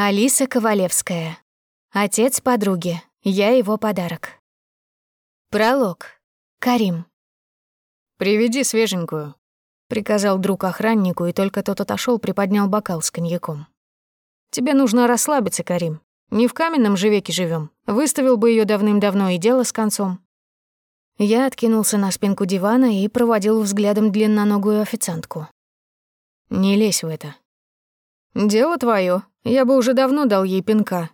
Алиса Ковалевская. Отец подруги. Я его подарок. Пролог. Карим. «Приведи свеженькую», — приказал друг охраннику, и только тот отошел, приподнял бокал с коньяком. «Тебе нужно расслабиться, Карим. Не в каменном же веке живем. Выставил бы ее давным-давно и дело с концом». Я откинулся на спинку дивана и проводил взглядом длинноногую официантку. «Не лезь в это». «Дело твое. Я бы уже давно дал ей пинка».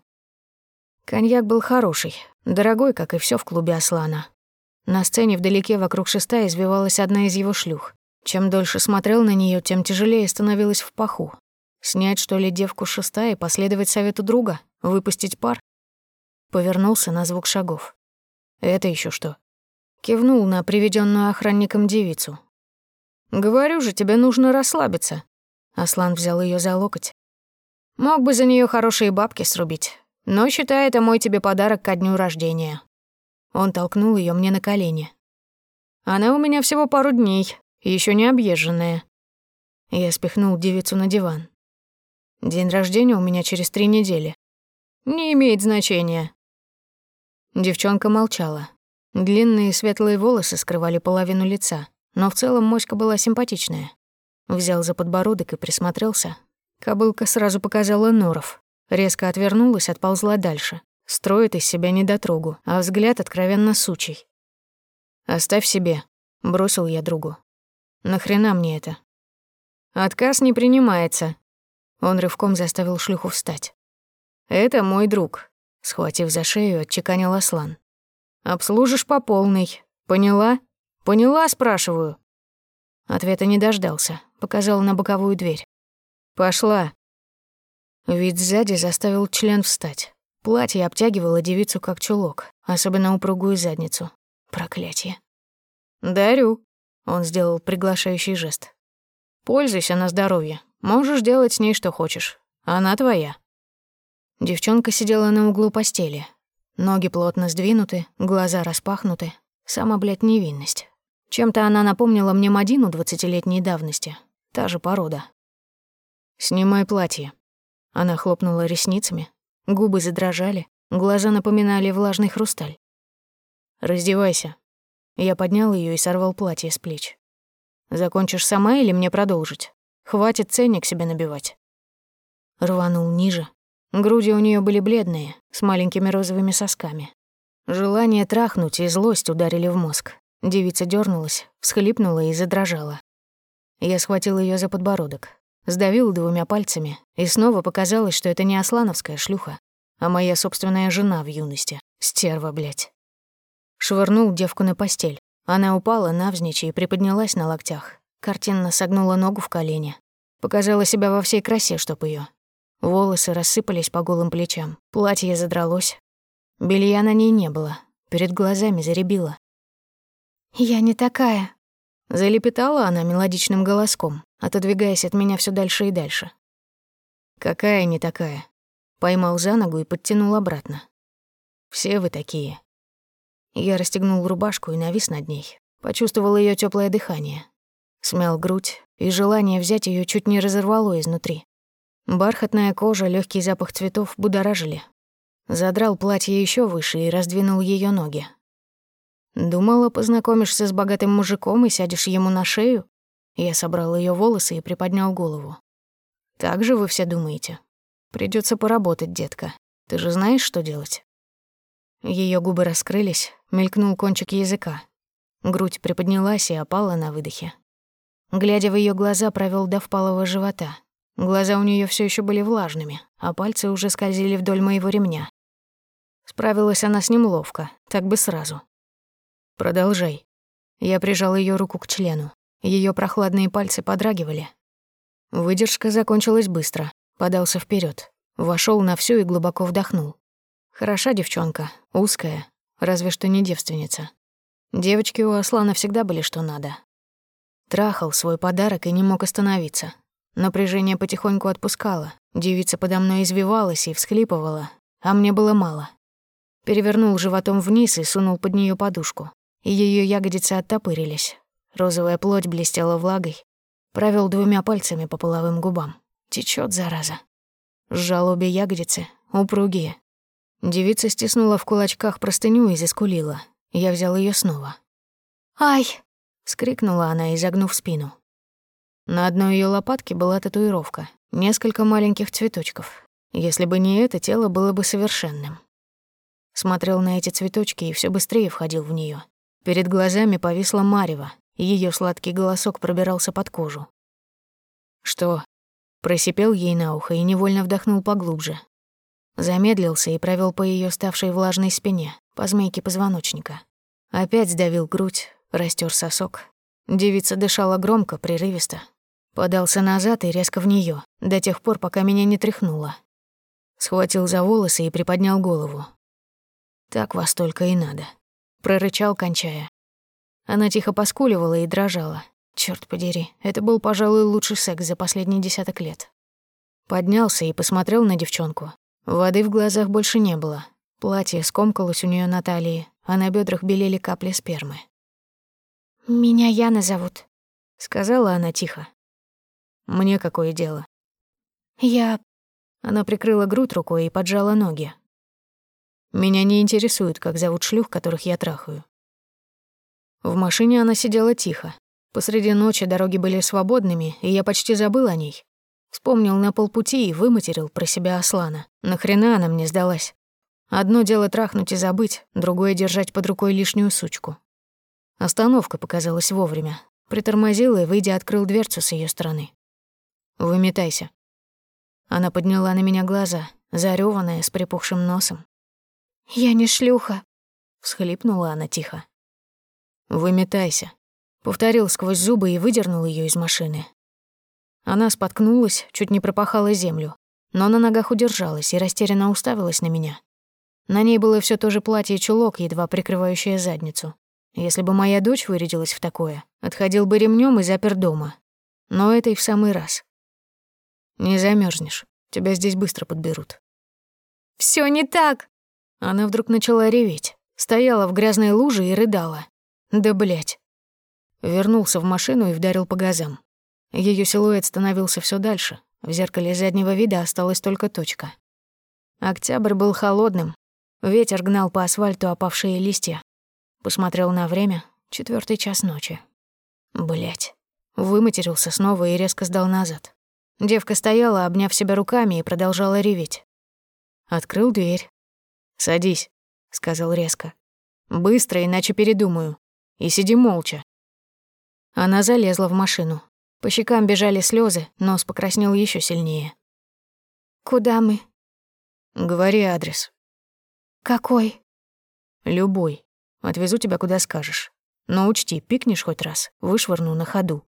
Коньяк был хороший, дорогой, как и все в клубе Аслана. На сцене вдалеке вокруг шеста извивалась одна из его шлюх. Чем дольше смотрел на нее, тем тяжелее становилось в паху. Снять, что ли, девку шеста и последовать совету друга? Выпустить пар? Повернулся на звук шагов. Это еще что? Кивнул на приведенную охранником девицу. «Говорю же, тебе нужно расслабиться». Аслан взял ее за локоть. «Мог бы за нее хорошие бабки срубить, но считай, это мой тебе подарок ко дню рождения». Он толкнул ее мне на колени. «Она у меня всего пару дней, еще не объезженная». Я спихнул девицу на диван. «День рождения у меня через три недели». «Не имеет значения». Девчонка молчала, Длинные светлые волосы скрывали половину лица, но в целом моська была симпатичная. Взял за подбородок и присмотрелся. Кобылка сразу показала норов. Резко отвернулась, отползла дальше. Строит из себя недотрогу, а взгляд откровенно сучий. «Оставь себе», — бросил я другу. «Нахрена мне это?» «Отказ не принимается». Он рывком заставил шлюху встать. «Это мой друг», — схватив за шею, отчеканил Аслан. Обслужишь по полной. Поняла? Поняла, спрашиваю?» Ответа не дождался. Показал на боковую дверь. «Пошла». Вид сзади заставил член встать. Платье обтягивало девицу как чулок, особенно упругую задницу. Проклятие. «Дарю», — он сделал приглашающий жест. «Пользуйся на здоровье. Можешь делать с ней что хочешь. Она твоя». Девчонка сидела на углу постели, Ноги плотно сдвинуты, глаза распахнуты. Сама, блядь, невинность. Чем-то она напомнила мне Мадину двадцатилетней давности. Та же порода. «Снимай платье». Она хлопнула ресницами. Губы задрожали, глаза напоминали влажный хрусталь. «Раздевайся». Я поднял ее и сорвал платье с плеч. «Закончишь сама или мне продолжить? Хватит ценник себе набивать». Рванул ниже, Груди у нее были бледные, с маленькими розовыми сосками. Желание трахнуть и злость ударили в мозг. Девица дернулась, всхлипнула и задрожала. Я схватил ее за подбородок, сдавил двумя пальцами, и снова показалось, что это не аслановская шлюха, а моя собственная жена в юности. Стерва, блядь. Швырнул девку на постель. Она упала навзничь и приподнялась на локтях. Картинно согнула ногу в колени. Показала себя во всей красе, чтоб ее. Волосы рассыпались по голым плечам, платье задралось. Белья на ней не было, перед глазами заребило. «Я не такая», — залепетала она мелодичным голоском, отодвигаясь от меня все дальше и дальше. «Какая не такая?» Поймал за ногу и подтянул обратно. «Все вы такие». Я расстегнул рубашку и навис над ней. Почувствовал ее теплое дыхание. Смял грудь, и желание взять ее чуть не разорвало изнутри. Бархатная кожа, легкий запах цветов будоражили. Задрал платье еще выше и раздвинул ее ноги. Думала, познакомишься с богатым мужиком и сядешь ему на шею? Я собрал ее волосы и приподнял голову. Так же вы все думаете? Придется поработать, детка. Ты же знаешь, что делать? Ее губы раскрылись, мелькнул кончик языка. Грудь приподнялась и опала на выдохе. Глядя в ее глаза, провел до впалого живота. Глаза у нее все еще были влажными, а пальцы уже скользили вдоль моего ремня. Справилась она с ним ловко, так бы сразу. «Продолжай». Я прижал ее руку к члену. Ее прохладные пальцы подрагивали. Выдержка закончилась быстро. Подался вперед, вошел на всю и глубоко вдохнул. Хороша девчонка, узкая, разве что не девственница. Девочки у Аслана всегда были что надо. Трахал свой подарок и не мог остановиться. Напряжение потихоньку отпускало. Девица подо мной извивалась и всхлипывала, а мне было мало. Перевернул животом вниз и сунул под нее подушку. И ее ягодицы оттопырились. Розовая плоть блестела влагой. Провел двумя пальцами по половым губам. Течет, зараза. Сжал обе ягодицы, упругие. Девица стиснула в кулачках простыню и заскулила. Я взял ее снова. «Ай!» — вскрикнула она, изогнув спину. На одной ее лопатке была татуировка, несколько маленьких цветочков. Если бы не это, тело было бы совершенным. Смотрел на эти цветочки и все быстрее входил в нее. Перед глазами повисла Марева, ее сладкий голосок пробирался под кожу. «Что?» Просипел ей на ухо и невольно вдохнул поглубже. Замедлился и провел по ее ставшей влажной спине, по змейке позвоночника. Опять сдавил грудь, растер сосок. Девица дышала громко, прерывисто. Подался назад и резко в нее, до тех пор, пока меня не тряхнуло. Схватил за волосы и приподнял голову. Так вас только и надо. Прорычал, кончая. Она тихо поскуливала и дрожала. Черт подери, это был, пожалуй, лучший секс за последние десяток лет. Поднялся и посмотрел на девчонку. Воды в глазах больше не было. Платье скомкалось у нее на талии, а на бедрах белели капли спермы. «Меня Яна зовут», — сказала она тихо. «Мне какое дело?» «Я...» Она прикрыла грудь рукой и поджала ноги. «Меня не интересует, как зовут шлюх, которых я трахаю». В машине она сидела тихо, Посреди ночи дороги были свободными, и я почти забыл о ней. Вспомнил на полпути и выматерил про себя Аслана. Нахрена она мне сдалась? Одно дело трахнуть и забыть, другое — держать под рукой лишнюю сучку. Остановка показалась вовремя. Притормозил и, выйдя, открыл дверцу с ее стороны. «Выметайся». Она подняла на меня глаза, зарёванная, с припухшим носом. «Я не шлюха», — всхлипнула она тихо. «Выметайся», Повторил сквозь зубы и выдернул ее из машины. Она споткнулась, чуть не пропахала землю, но на ногах удержалась и растерянно уставилась на меня. На ней было все то же платье и чулок, едва прикрывающее задницу. Если бы моя дочь вырядилась в такое, отходил бы ремнем и запер дома. Но это и в самый раз. Не замерзнешь, тебя здесь быстро подберут. Все не так. Она вдруг начала реветь, стояла в грязной луже и рыдала. Да блять. Вернулся в машину и вдарил по газам. Ее силуэт становился все дальше. В зеркале заднего вида осталась только точка. Октябрь был холодным. Ветер гнал по асфальту опавшие листья. Посмотрел на время. Четвертый час ночи. Блять. Выматерился снова и резко сдал назад. Девка стояла, обняв себя руками, и продолжала реветь. Открыл дверь. «Садись», — сказал резко. «Быстро, иначе передумаю. И сиди молча». Она залезла в машину. По щекам бежали слезы, нос покраснел еще сильнее. «Куда мы?» «Говори адрес». «Какой?» «Любой. Отвезу тебя куда скажешь. Но учти, пикнешь хоть раз, вышвырну на ходу».